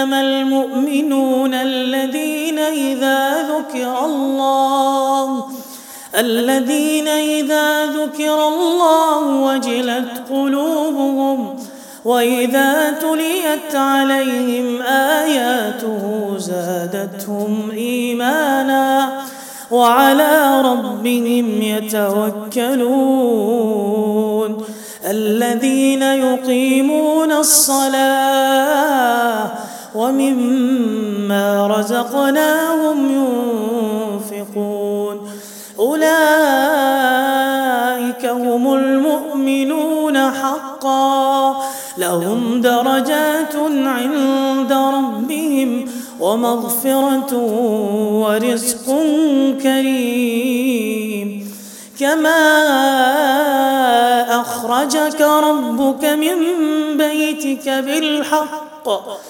إنما المؤمنون الذين إذا ذكر الله الذين إذا ذكر الله وجلت قلوبهم وإذا تليت عليهم آياته زادتهم إيمانا وعلى ربهم يتوكلون الذين يقيمون الصلاة ومما رزقناهم ينفقون. أولئك هم المؤمنون حقا. لهم درجات عند ربهم ومغفرة ورزق كريم. كما أخرجك ربك من بيتك بالحق.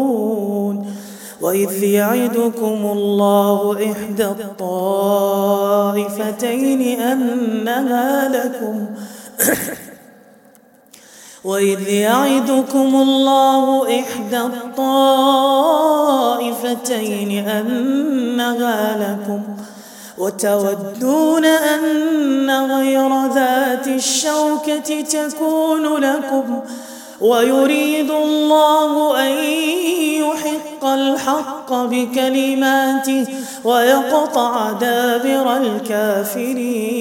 وإذ يعدكم الله إحدى الطائفتين أنها لكم وإذ يعدكم الله إحدى الطائفتين أنها لكم وتودون أن غير ذات الشوكة تكون لكم ويريد الله أن يحق الحق بكلماته ويقطع دابر الكافرين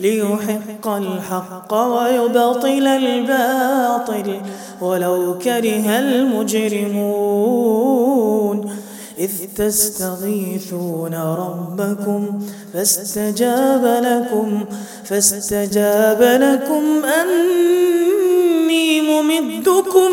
ليحق الحق ويبطل الباطل ولو كره المجرمون. إذ تستغيثون ربكم فاستجاب لكم فاستجاب لكم أني ممدكم.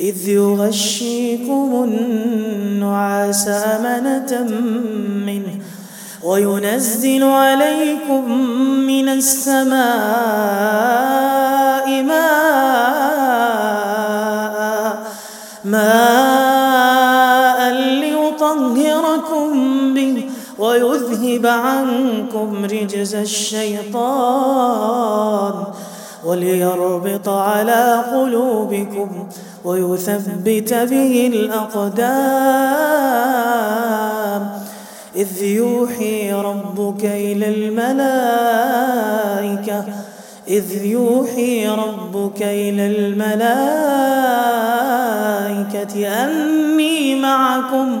إذ يغشيكم النعاس أمنة منه وينزل عليكم من السماء ماء ماء ليطهركم به ويذهب عنكم رجز الشيطان وليربط على قلوبكم ويثبت به الأقدام. إذ يوحي ربك إلى الملائكة إذ يوحي ربك إلى الملائكة أني معكم.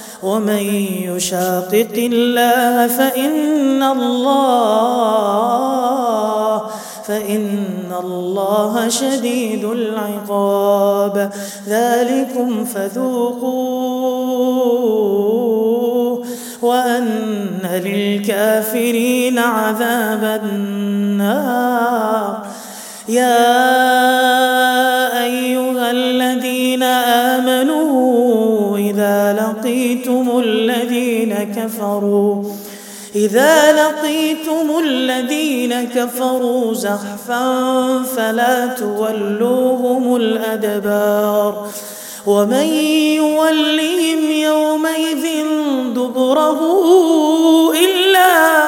ومن يشاقق الله فإن الله فإن الله شديد العقاب. ذلكم فذوقوه وأن للكافرين عذاب النار. يا أيها الذين آمنوا إذا لقيتم الذين كفروا إذا لقيتم الذين كفروا زحفا فلا تولوهم الأدبار. ومن يولهم يومئذ دبره إلا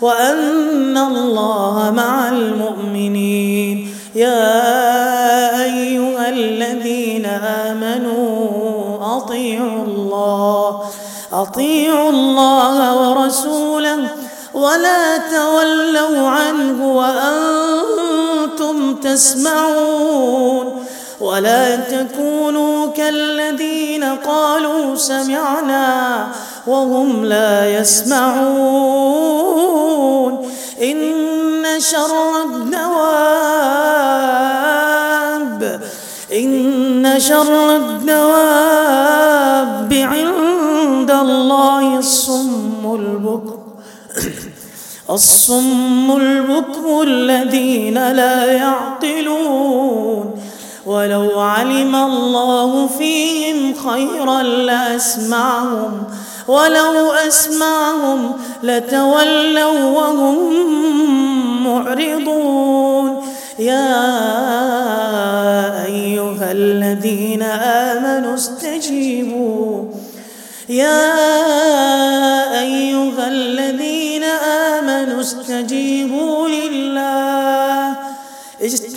وأن الله مع المؤمنين. يا أيها الذين آمنوا أطيعوا الله أطيعوا الله ورسوله ولا تولوا عنه وأنتم تسمعون. ولا تكونوا كالذين قالوا سمعنا وهم لا يسمعون. إن شر الدواب إن شر الدواب عند الله الصم البكر الصم البكم الذين لا يعقلون. ولو علم الله فيهم خيرا لأسمعهم ولو أسمعهم لتولوا وهم معرضون. يا أيها الذين آمنوا استجيبوا. يا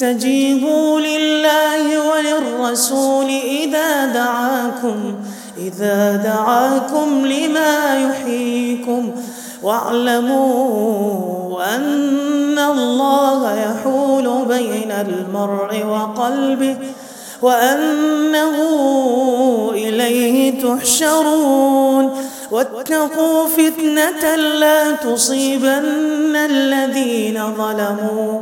استجيبوا لله وللرسول إذا دعاكم إذا دعاكم لما يحييكم. واعلموا أن الله يحول بين المرء وقلبه وأنه إليه تحشرون. واتقوا فتنة لا تصيبن الذين ظلموا.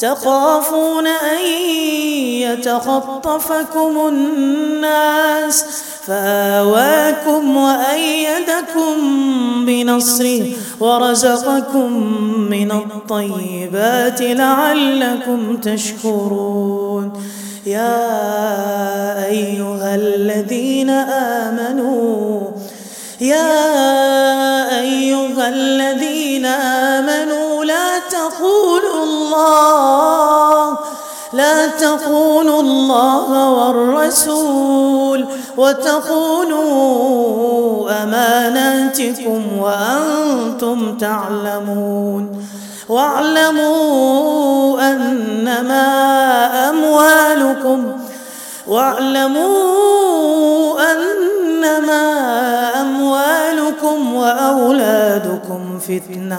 تخافون أن يتخطفكم الناس فآواكم وأيدكم بنصره ورزقكم من الطيبات لعلكم تشكرون. يا أيها الذين آمنوا يا أيها الذين آمنوا الله. لا تخونوا الله والرسول وتخونوا أماناتكم وأنتم تعلمون. واعلموا أنما أموالكم. واعلموا أن إنما أموالكم وأولادكم فتنة.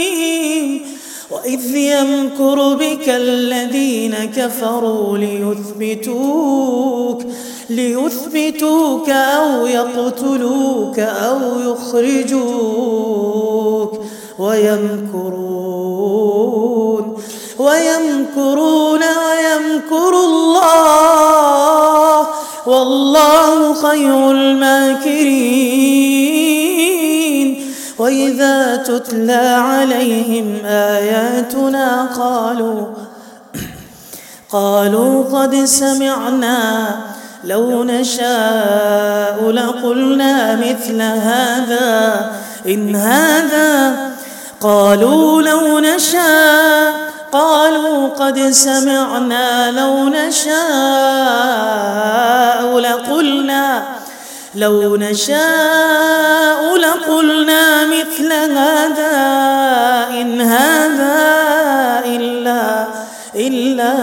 وإذ يمكر بك الذين كفروا ليثبتوك ليثبتوك أو يقتلوك أو يخرجوك. ويمكرون ويمكرون ويمكر الله. والله خير الماكرين. وإذا تتلى عليهم آياتنا قالوا قالوا قد سمعنا لو نشاء لقلنا مثل هذا إن هذا قالوا لو نشاء قالوا قد سمعنا لو نشاء لقلنا لو نشاء لقلنا مثل هذا إن هذا إلا إلا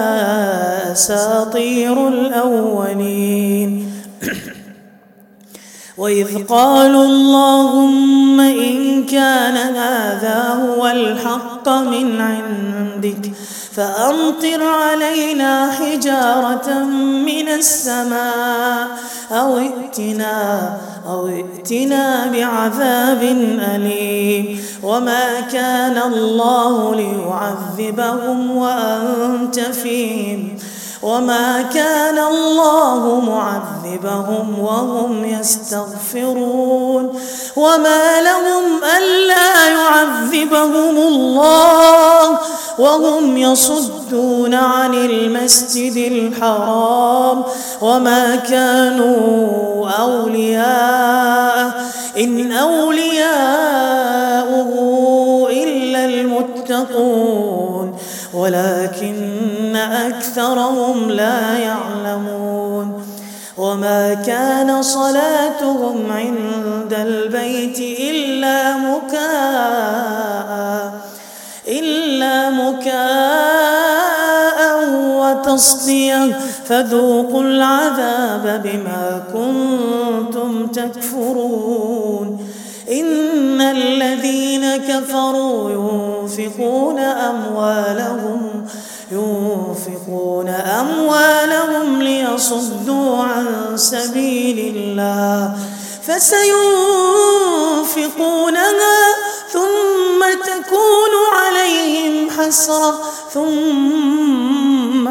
أساطير الأولين. وإذ قالوا اللهم إن كان هذا هو الحق من عندك فأمطر علينا حجارة من السماء أو ائتنا أو ائتنا بعذاب أليم وما كان الله ليعذبهم وأنت فيهم وما كان الله معذبهم وهم يستغفرون وما لهم ألا يعذبهم الله وهم يصدون عن المسجد الحرام وما كانوا أولياء إن أولياؤه إلا المتقون ولكن أكثرهم لا يعلمون. وما كان صلاتهم عند البيت إلا مكاء إلا مكاء وتصدية. فذوقوا العذاب بما كنتم تكفرون. إن الذين كفروا ينفقون أموالهم ينفقون أموالهم ليصدوا عن سبيل الله فسينفقونها ثم تكون عليهم حسرة ثم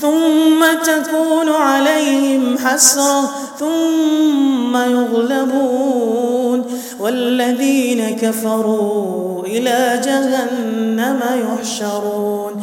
ثم تكون عليهم حسرة ثم يغلبون والذين كفروا إلى جهنم يحشرون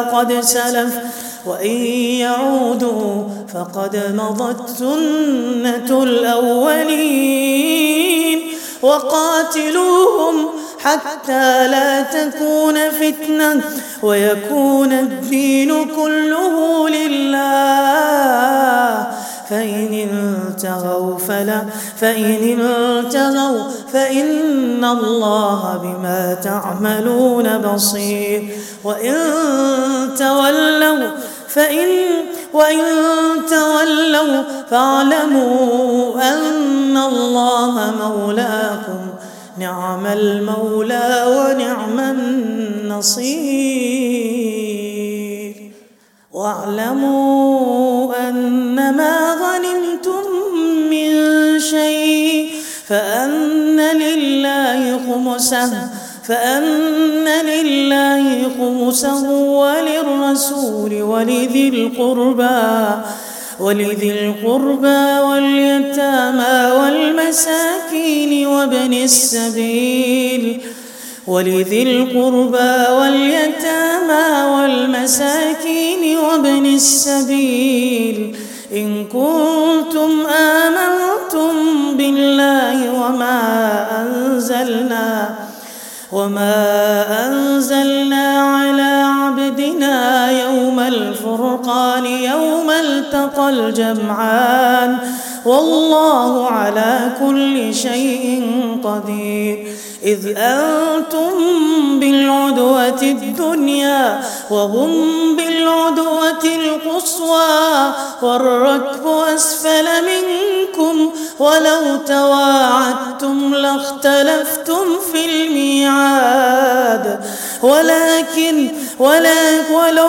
قد سلف وإن يعودوا فقد مضت سنة الأولين. وقاتلوهم حتى لا تكون فتنة ويكون الدين كله لله. فإن انتهوا فلا فإن انتهوا فإن الله بما تعملون بصير. وإن تولوا فإن وإن تولوا فاعلموا أن الله مولاكم. نعم المولى ونعم النصير. واعلموا فأن خمسه فأن لله خمسه وللرسول ولذي القربى ولذي القربى واليتامى والمساكين وابن السبيل ولذي القربى واليتامى والمساكين وابن السبيل. إن كنتم آمنتم وما أنزلنا وما أنزلنا على عبدنا يوم الفرقان يوم التقى الجمعان والله على كل شيء قدير. إذ أنتم بالعدوة الدنيا وهم بالعدوة القصوى والركب أسفل منكم ولو تواعدتم لاختلفتم في الميعاد. ولكن ولكن ولو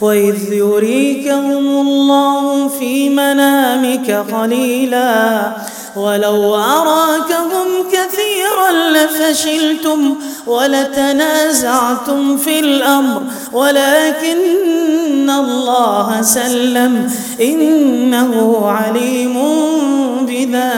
وإذ يريكهم الله في منامك قليلا ولو أراكهم كثيرا لفشلتم ولتنازعتم في الأمر ولكن الله سلم إنه عليم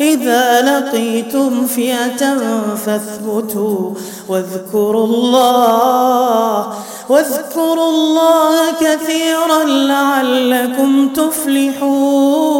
إذا لقيتم فئة فاثبتوا واذكروا الله واذكروا الله كثيرا لعلكم تفلحون.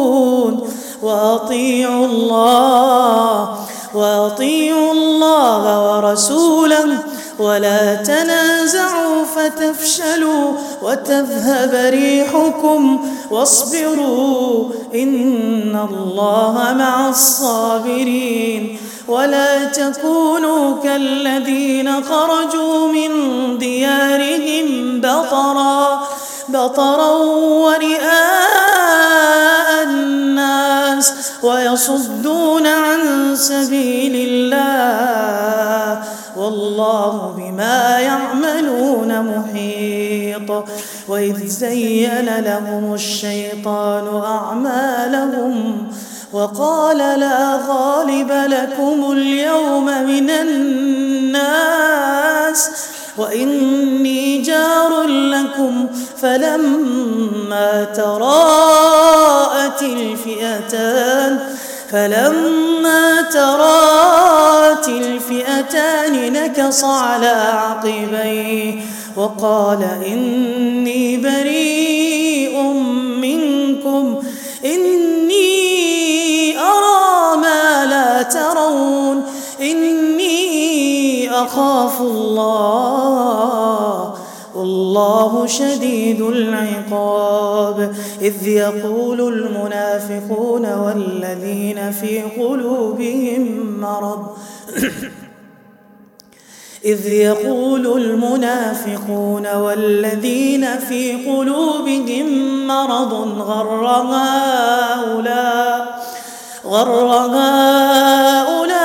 وأطيعوا الله وأطيعوا الله ورسوله. ولا تنازعوا فتفشلوا وتذهب ريحكم واصبروا إن الله مع الصابرين ولا تكونوا كالذين خرجوا من ديارهم بطرا بطرا ورئاء الناس ويصدون عن سبيل الله والله بما يعملون محيط. وإذ زين لهم الشيطان أعمالهم وقال لا غالب لكم اليوم من الناس وإني جار لكم فلما تراءت الفئتان فلما ترات الفئتان نكص على عقبيه وقال إني بريء منكم إني أرى ما لا ترون إني أخاف الله. والله شديد العقاب. إذ يقول المنافقون والذين في قلوبهم مرض. إذ يقول المنافقون والذين في قلوبهم مرض غر هؤلاء غر هؤلاء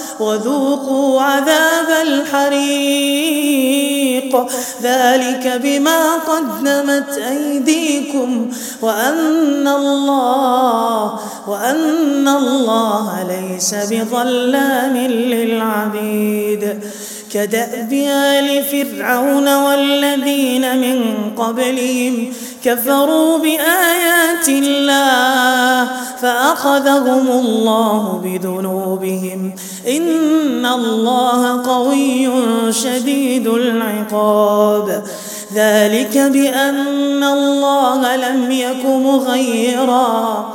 وذوقوا عذاب الحريق. ذلك بما قدمت أيديكم وأن الله وأن الله ليس بظلام للعبيد. كدأب آل فرعون والذين من قبلهم كفروا بآيات الله فأخذهم الله بذنوبهم. إن الله قوي شديد العقاب. ذلك بأن الله لم يك مغيرا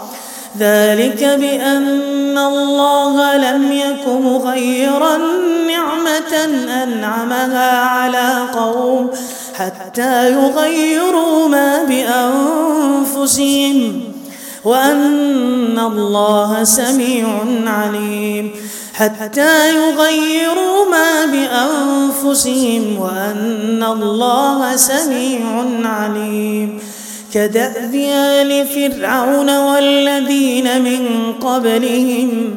ذلك بأن الله لم يك مغيرا نعمة أنعمها على قوم حتى يغيروا ما بأنفسهم وأن الله سميع عليم. حتى يغيروا ما بأنفسهم وأن الله سميع عليم. كدأب آل فرعون والذين من قبلهم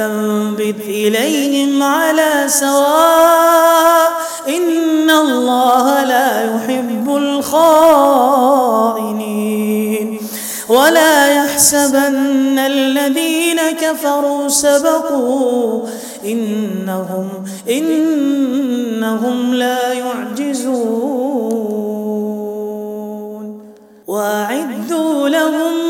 فانبذ إليهم على سواء إن الله لا يحب الخائنين. ولا يحسبن الذين كفروا سبقوا إنهم إنهم لا يعجزون. وأعدوا لهم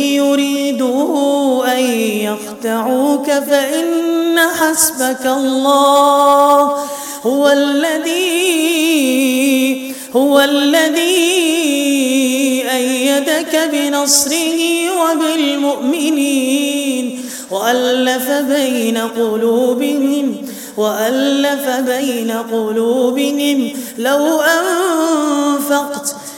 يخدعوك فإن حسبك الله. هو الذي هو الذي أيدك بنصره وبالمؤمنين. وألف بين قلوبهم وألف بين قلوبهم. لو أنفقت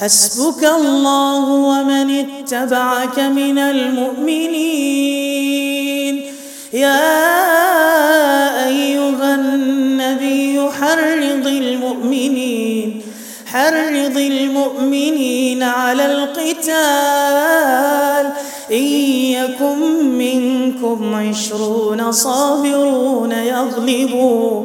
حسبك الله ومن اتبعك من المؤمنين. يا أيها النبي حرض المؤمنين حرض المؤمنين على القتال. إن منكم عشرون صابرون يغلبوا.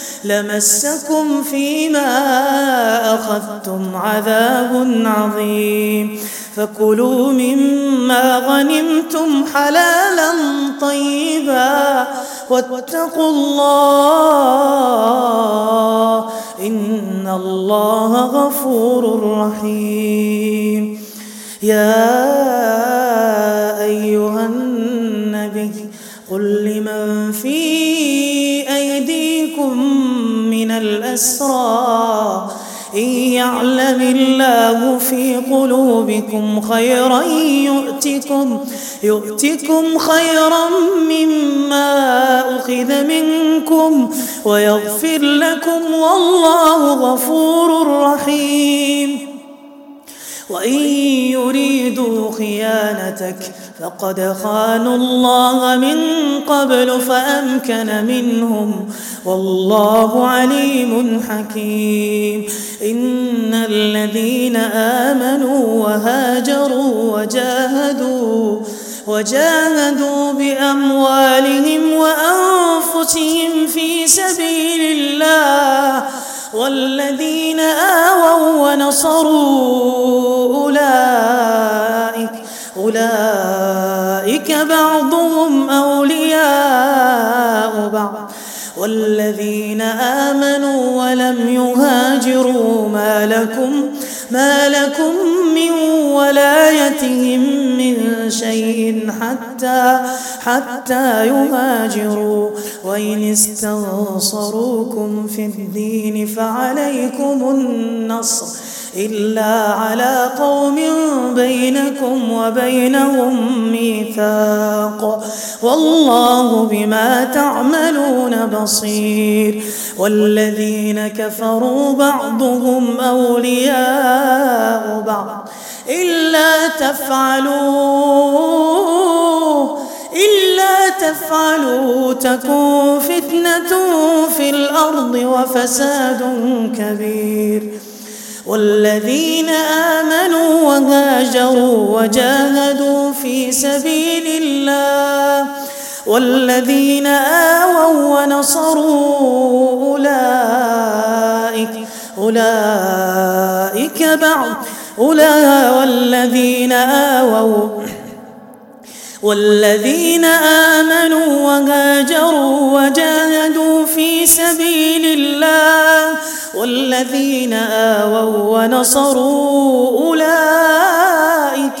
لمسكم فيما أخذتم عذاب عظيم. فكلوا مما غنمتم حلالا طيبا واتقوا الله إن الله غفور رحيم. يا أيها النبي قل لمن في أيديكم من الأسرى إن يعلم الله في قلوبكم خيرا يؤتكم يؤتكم خيرا مما أخذ منكم ويغفر لكم والله غفور رحيم. وإن يريدوا خيانتك فقد خانوا الله من قبل فأمكن منهم والله عليم حكيم. إن الذين آمنوا وهاجروا وجاهدوا وجاهدوا بأموالهم وأنفسهم في سبيل الله والذين آووا ونصروا أولئك أولئك بعضهم أولياء بعض. والذين آمنوا ولم يهاجروا ما لكم ما لكم من ولايتهم من شيء حتى حتى يهاجروا. وإن استنصروكم في الدين فعليكم النصر إلا على قوم بينكم وبينهم ميثاق. والله بما تعملون بصير. والذين كفروا بعضهم أولياء بعض. إلا تفعلوا إلا تفعلوا تكون فتنة في الأرض وفساد كبير. والذين آمنوا وهاجروا وجاهدوا في سبيل الله والذين آووا ونصروا أولئك أولئك بعض. أولئك والذين آووا. والذين آمنوا وهاجروا وجاهدوا في سبيل الله. والذين آووا ونصروا أولئك